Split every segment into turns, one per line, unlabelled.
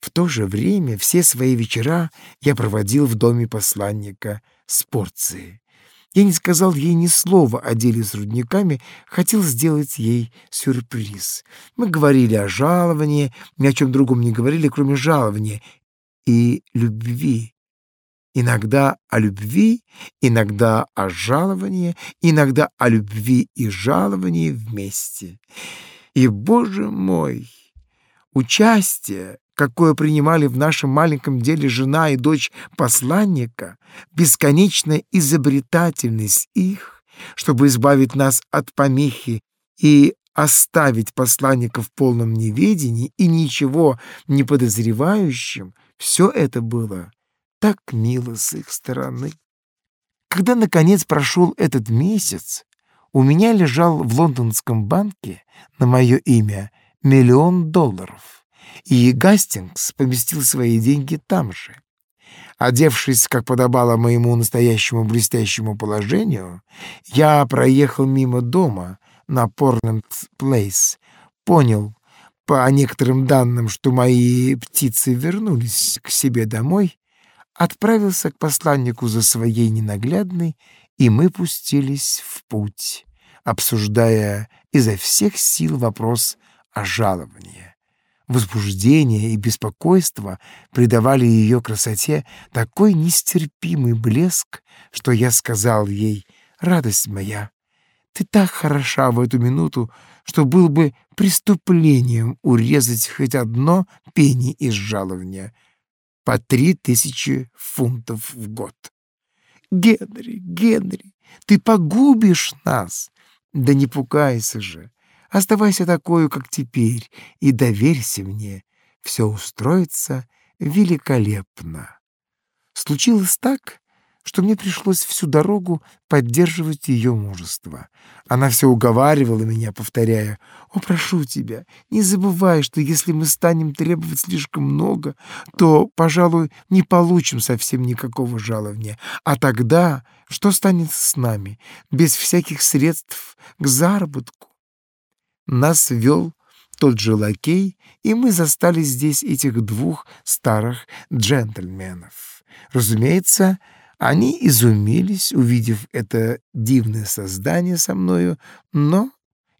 В то же время все свои вечера я проводил в доме посланника с порцией. Я не сказал ей ни слова о деле с рудниками, хотел сделать ей сюрприз. Мы говорили о жаловании, ни о чем другом не говорили, кроме жалования и любви. Иногда о любви, иногда о жаловании, иногда о любви и жаловании вместе. И, боже мой, участие, какое принимали в нашем маленьком деле жена и дочь посланника, бесконечная изобретательность их, чтобы избавить нас от помехи и оставить посланника в полном неведении и ничего не подозревающим, все это было так мило с их стороны. Когда, наконец, прошел этот месяц, у меня лежал в лондонском банке на мое имя миллион долларов, и Гастингс поместил свои деньги там же. Одевшись, как подобало моему настоящему блестящему положению, я проехал мимо дома на Порнент-Плейс, понял по некоторым данным, что мои птицы вернулись к себе домой отправился к посланнику за своей ненаглядной, и мы пустились в путь, обсуждая изо всех сил вопрос о жаловании. Возбуждение и беспокойство придавали ее красоте такой нестерпимый блеск, что я сказал ей, «Радость моя, ты так хороша в эту минуту, что был бы преступлением урезать хоть одно пени из жалования по три тысячи фунтов в год. Генри, Генри, ты погубишь нас. Да не пугайся же. Оставайся такой, как теперь, и доверься мне. Все устроится великолепно. Случилось так, что мне пришлось всю дорогу поддерживать ее мужество. Она все уговаривала меня, повторяя, «О, прошу тебя, не забывай, что если мы станем требовать слишком много, то, пожалуй, не получим совсем никакого жалования. А тогда что станет с нами, без всяких средств к заработку?» Нас вел тот же лакей, и мы застали здесь этих двух старых джентльменов. Разумеется, они изумились, увидев это дивное создание со мною, но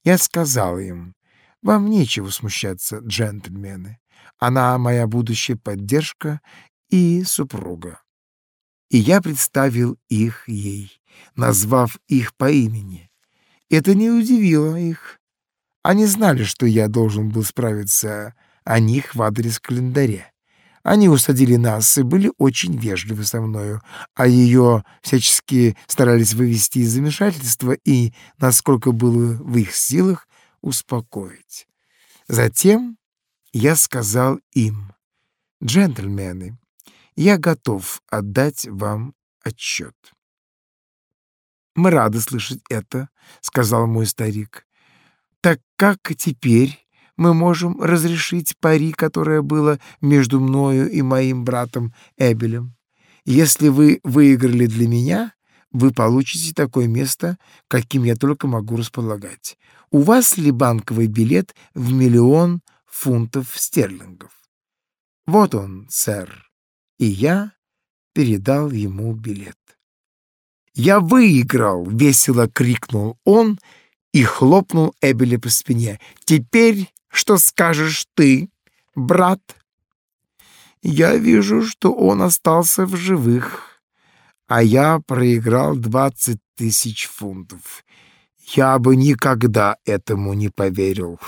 я сказал им, «Вам нечего смущаться, джентльмены. Она моя будущая поддержка и супруга». И я представил их ей, назвав их по имени. Это не удивило их. Они знали, что я должен был справиться о них в адрес календаря. Они усадили нас и были очень вежливы со мною, а ее всячески старались вывести из замешательства и, насколько было в их силах, успокоить. Затем я сказал им, «Джентльмены, я готов отдать вам отчет». «Мы рады слышать это», — сказал мой старик. «Так как теперь мы можем разрешить пари, которое было между мною и моим братом Эбелем. Если вы выиграли для меня, вы получите такое место, каким я только могу располагать. У вас ли банковый билет в миллион фунтов стерлингов? Вот он, сэр. И я передал ему билет. «Я выиграл!» — весело крикнул он и хлопнул Эбеля по спине. «Теперь что скажешь ты, брат? Я вижу, что он остался в живых, а я проиграл двадцать тысяч фунтов. Я бы никогда этому не поверил.